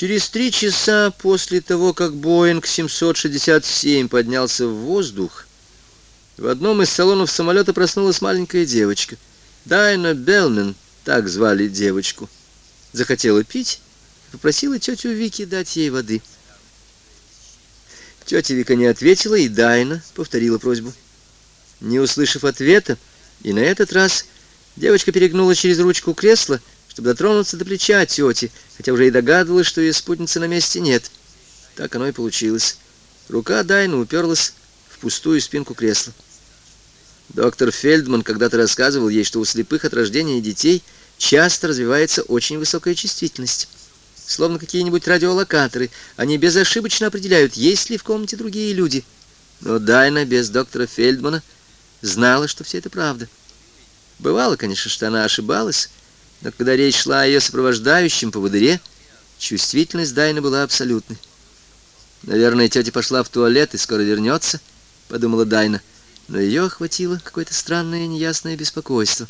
Через три часа после того, как Боинг 767 поднялся в воздух, в одном из салонов самолета проснулась маленькая девочка. Дайна Белмен, так звали девочку, захотела пить и попросила тетю Вики дать ей воды. Тетя Вика не ответила, и Дайна повторила просьбу. Не услышав ответа, и на этот раз девочка перегнула через ручку кресла, чтобы дотронуться до плеча тети, хотя уже и догадывалась, что ее спутницы на месте нет. Так оно и получилось. Рука Дайны уперлась в пустую спинку кресла. Доктор Фельдман когда-то рассказывал ей, что у слепых от рождения детей часто развивается очень высокая чувствительность. Словно какие-нибудь радиолокаторы, они безошибочно определяют, есть ли в комнате другие люди. Но Дайна без доктора Фельдмана знала, что все это правда. Бывало, конечно, что она ошибалась, но когда речь шла о ее сопровождающем поводыре, чувствительность Дайны была абсолютной. «Наверное, тетя пошла в туалет и скоро вернется», — подумала Дайна, но ее охватило какое-то странное неясное беспокойство.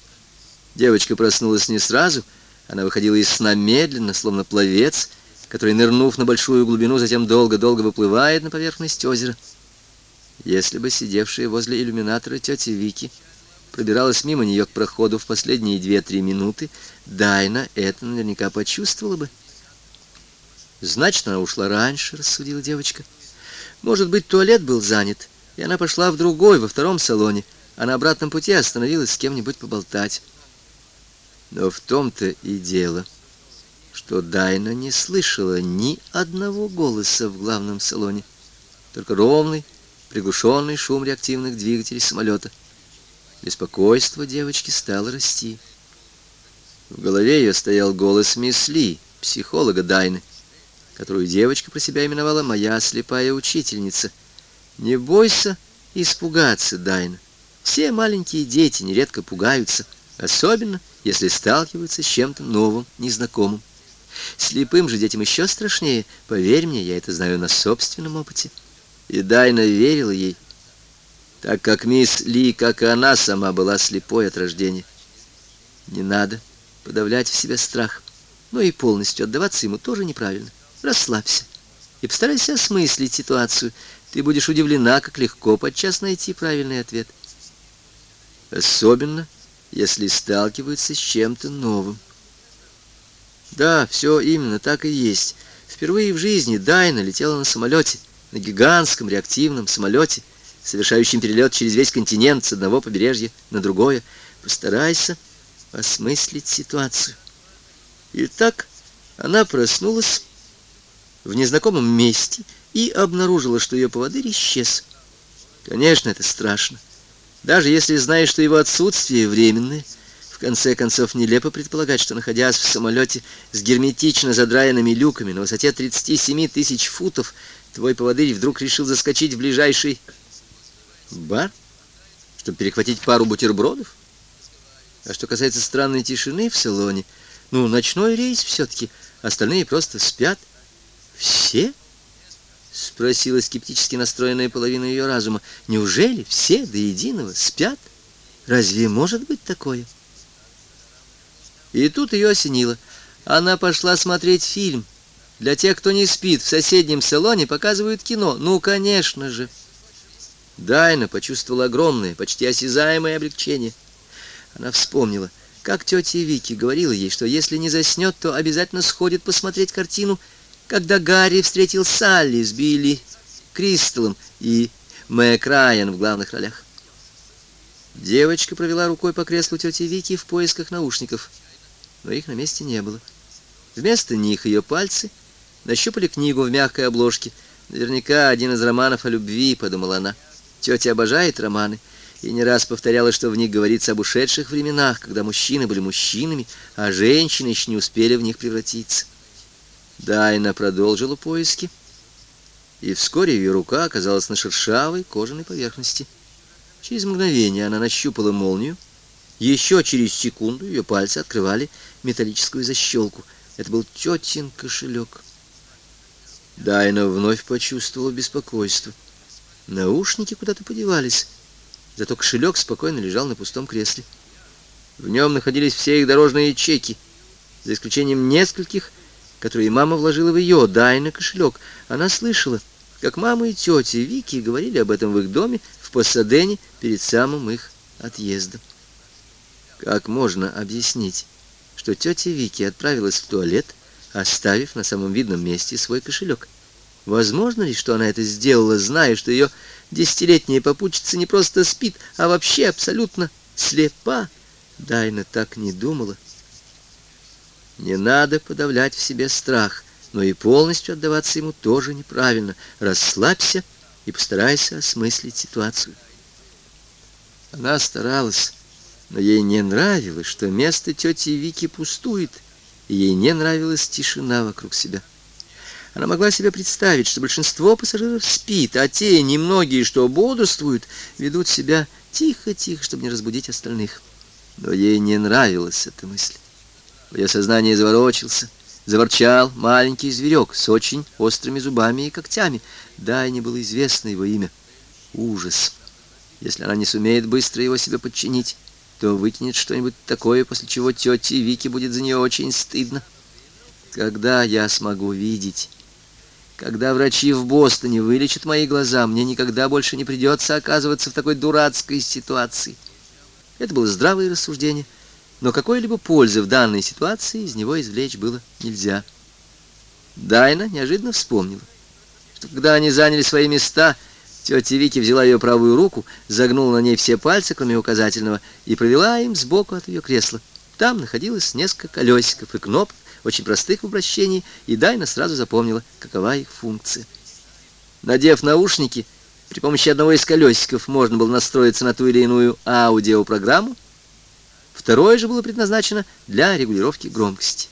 Девочка проснулась не сразу — она выходила из сна медленно, словно пловец, который, нырнув на большую глубину, затем долго-долго выплывает на поверхность озера. Если бы сидевшая возле иллюминатора тетя Вики пробиралась мимо нее к проходу в последние две-три минуты, Дайна это наверняка почувствовала бы. Значит, она ушла раньше, рассудила девочка. Может быть, туалет был занят, и она пошла в другой, во втором салоне, а на обратном пути остановилась с кем-нибудь поболтать. Но в том-то и дело, что Дайна не слышала ни одного голоса в главном салоне, только ровный, приглушенный шум реактивных двигателей самолета. Беспокойство девочки стало расти. В голове ее стоял голос мисс Ли, психолога Дайны, которую девочка про себя именовала «моя слепая учительница». «Не бойся испугаться, Дайна. Все маленькие дети нередко пугаются, особенно если сталкиваются с чем-то новым, незнакомым. Слепым же детям еще страшнее, поверь мне, я это знаю на собственном опыте. И Дайна верила ей, так как мисс Ли, как и она сама, была слепой от рождения. Не надо подавлять в себе страх, но и полностью отдаваться ему тоже неправильно. Расслабься и постарайся осмыслить ситуацию. Ты будешь удивлена, как легко подчас найти правильный ответ. Особенно, если сталкиваются с чем-то новым. Да, все именно так и есть. Впервые в жизни Дайна летела на самолете, на гигантском реактивном самолете, совершающем перелет через весь континент с одного побережья на другое. Постарайся осмыслить ситуацию. Итак, она проснулась в незнакомом месте и обнаружила, что ее поводырь исчез. Конечно, это страшно. Даже если знаешь, что его отсутствие временное, в конце концов нелепо предполагать, что, находясь в самолете с герметично задраенными люками на высоте 37 тысяч футов, твой поводырь вдруг решил заскочить в ближайший бар, чтобы перехватить пару бутербродов. А что касается странной тишины в салоне, ну, ночной рейс все-таки, остальные просто спят. Все? — спросила скептически настроенная половина ее разума. «Неужели все до единого спят? Разве может быть такое?» И тут ее осенило. Она пошла смотреть фильм. Для тех, кто не спит, в соседнем салоне показывают кино. Ну, конечно же. Дайна почувствовала огромное, почти осязаемое облегчение. Она вспомнила, как тетя Вики говорила ей, что если не заснет, то обязательно сходит посмотреть картину когда Гарри встретил Салли с Билли Кристаллом и Мэг Райан в главных ролях. Девочка провела рукой по креслу тети Вики в поисках наушников, но их на месте не было. Вместо них ее пальцы нащупали книгу в мягкой обложке. Наверняка один из романов о любви, подумала она. Тетя обожает романы и не раз повторяла, что в них говорится об ушедших временах, когда мужчины были мужчинами, а женщины еще не успели в них превратиться. Дайна продолжила поиски, и вскоре ее рука оказалась на шершавой кожаной поверхности. Через мгновение она нащупала молнию. Еще через секунду ее пальцы открывали металлическую защелку. Это был тетин кошелек. Дайна вновь почувствовала беспокойство. Наушники куда-то подевались. Зато кошелек спокойно лежал на пустом кресле. В нем находились все их дорожные чеки, за исключением нескольких которые мама вложила в ее, Дайна, кошелек. Она слышала, как мама и тетя Вики говорили об этом в их доме в Пасадене перед самым их отъездом. Как можно объяснить, что тетя Вики отправилась в туалет, оставив на самом видном месте свой кошелек? Возможно ли, что она это сделала, зная, что ее десятилетняя попутчица не просто спит, а вообще абсолютно слепа? Дайна так не думала. Не надо подавлять в себе страх, но и полностью отдаваться ему тоже неправильно. Расслабься и постарайся осмыслить ситуацию. Она старалась, но ей не нравилось, что место тети Вики пустует, и ей не нравилась тишина вокруг себя. Она могла себе представить, что большинство пассажиров спит, а те немногие, что бодрствуют, ведут себя тихо-тихо, чтобы не разбудить остальных. Но ей не нравилась эта мысль. Ее сознании заворочился, заворчал маленький зверек с очень острыми зубами и когтями. Да, и не было известно его имя. Ужас. Если она не сумеет быстро его себе подчинить, то выкинет что-нибудь такое, после чего тете Вики будет за нее очень стыдно. Когда я смогу видеть? Когда врачи в Бостоне вылечат мои глаза, мне никогда больше не придется оказываться в такой дурацкой ситуации. Это было здравое рассуждение, но какой-либо пользы в данной ситуации из него извлечь было нельзя. Дайна неожиданно вспомнила, что когда они заняли свои места, тетя Вики взяла ее правую руку, загнула на ней все пальцы, кроме указательного, и провела им сбоку от ее кресла. Там находилось несколько колесиков и кнопок, очень простых в обращении, и Дайна сразу запомнила, какова их функция. Надев наушники, при помощи одного из колесиков можно было настроиться на ту или иную аудиопрограмму. Второе же было предназначено для регулировки громкости.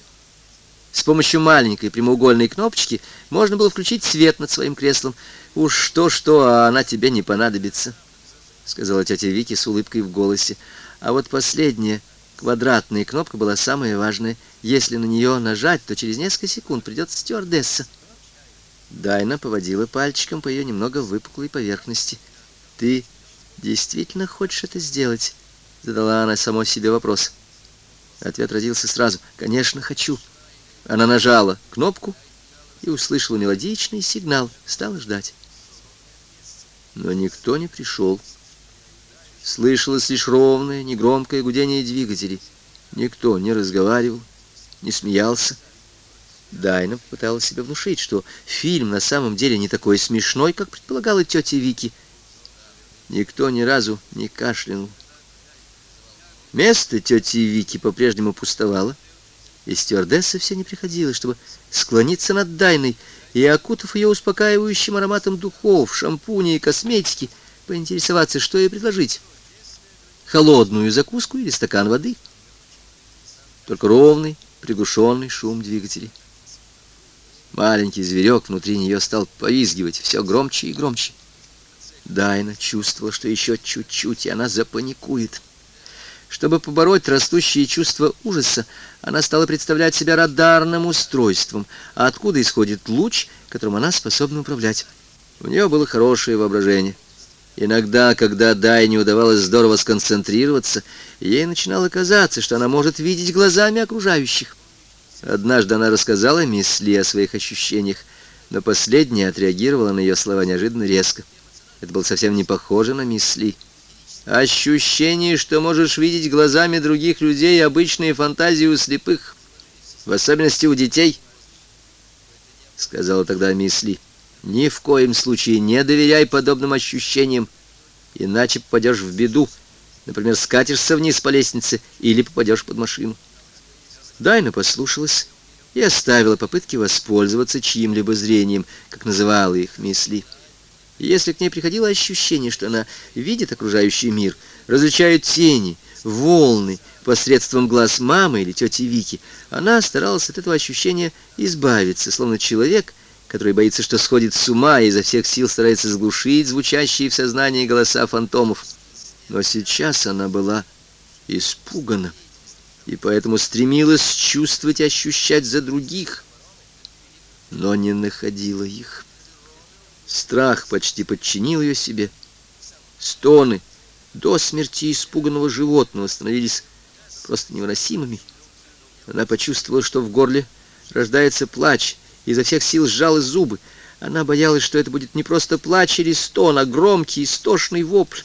С помощью маленькой прямоугольной кнопочки можно было включить свет над своим креслом. «Уж то-что, а она тебе не понадобится», — сказала тетя Вики с улыбкой в голосе. А вот последняя, квадратная кнопка была самая важная. Если на нее нажать, то через несколько секунд придет стюардесса. Дайна поводила пальчиком по ее немного выпуклой поверхности. «Ты действительно хочешь это сделать?» Задала она само себе вопрос. Ответ родился сразу. «Конечно, хочу». Она нажала кнопку и услышала мелодичный сигнал. Стала ждать. Но никто не пришел. Слышалось лишь ровное, негромкое гудение двигателей. Никто не разговаривал, не смеялся. Дайна пыталась себе внушить, что фильм на самом деле не такой смешной, как предполагала тетя Вики. Никто ни разу не кашлянул. Место тети Вики по-прежнему пустовало, и стюардесса все не приходила, чтобы склониться над Дайной и, окутав ее успокаивающим ароматом духов, шампуня и косметики, поинтересоваться, что ей предложить. Холодную закуску или стакан воды. Только ровный, приглушенный шум двигателей. Маленький зверек внутри нее стал повизгивать все громче и громче. Дайна чувствовала, что еще чуть-чуть, и она запаникует. Чтобы побороть растущие чувства ужаса, она стала представлять себя радарным устройством, а откуда исходит луч, которым она способна управлять. У нее было хорошее воображение. Иногда, когда Дайне удавалось здорово сконцентрироваться, ей начинало казаться, что она может видеть глазами окружающих. Однажды она рассказала мисс Ли о своих ощущениях, но последняя отреагировала на ее слова неожиданно резко. Это было совсем не похоже на мисс Ли. Ощущение, что можешь видеть глазами других людей обычные фантазии у слепых, в особенности у детей, — сказала тогда мисс Ли. Ни в коем случае не доверяй подобным ощущениям, иначе попадешь в беду. Например, скатишься вниз по лестнице или попадешь под машину. Дайна послушалась и оставила попытки воспользоваться чьим-либо зрением, как называла их мисли. И если к ней приходило ощущение, что она видит окружающий мир, различает тени, волны посредством глаз мамы или тети Вики, она старалась от этого ощущения избавиться, словно человек, который боится, что сходит с ума и изо всех сил старается заглушить звучащие в сознании голоса фантомов. Но сейчас она была испугана и поэтому стремилась чувствовать и ощущать за других, но не находила их. Страх почти подчинил ее себе. Стоны до смерти испуганного животного становились просто невыносимыми. Она почувствовала, что в горле рождается плач, изо всех сил сжала зубы. Она боялась, что это будет не просто плач или стон, а громкий истошный вопль.